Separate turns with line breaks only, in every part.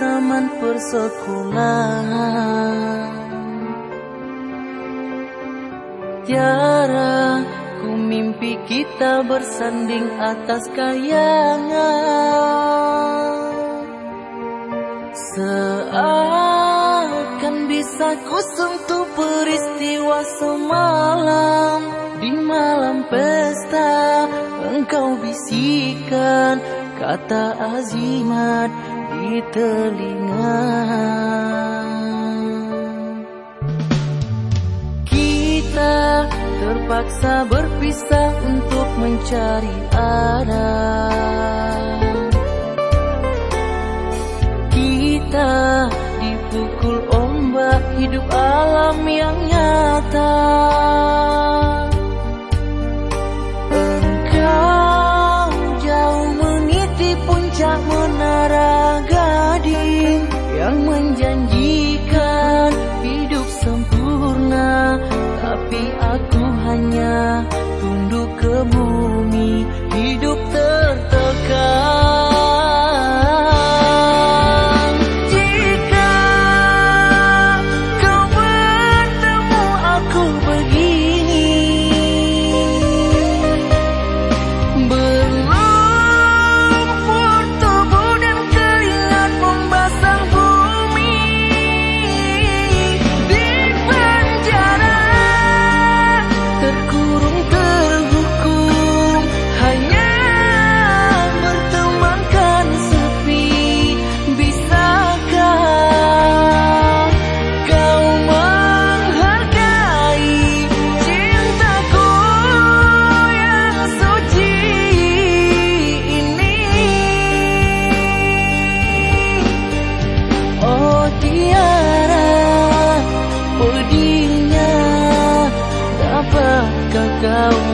zaman persekolahan. Tiara ku mimpi kita bersanding atas kayangan. Seakan bisa ku sentuh peristiwa semalam. Di malam pesta engkau bisikan kata azimat di telinga. Kita terpaksa berpisah untuk mencari arah. Kita dipukul ombak hidup alam yang nyata 人已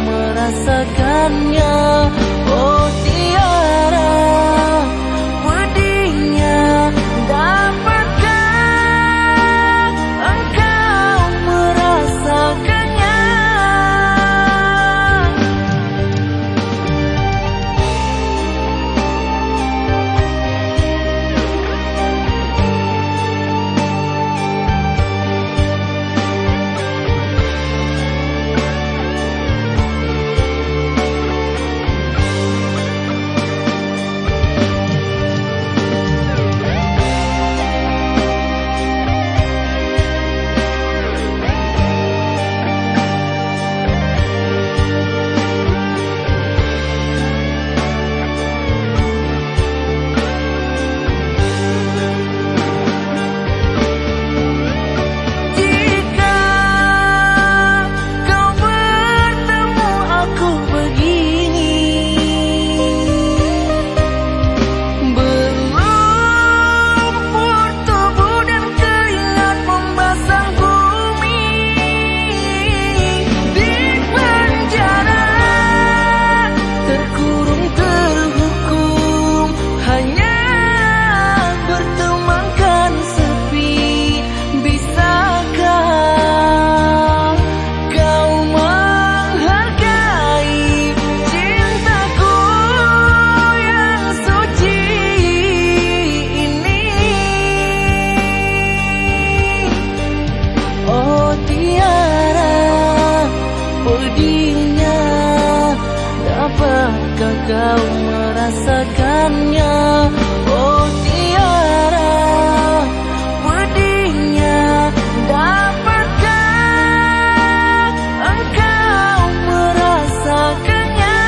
merasakannya. Oh merasakannya. Oh tiara budinya dapatkah engkau merasakannya?